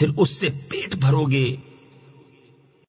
پھر اس سے پیٹ بھرو گے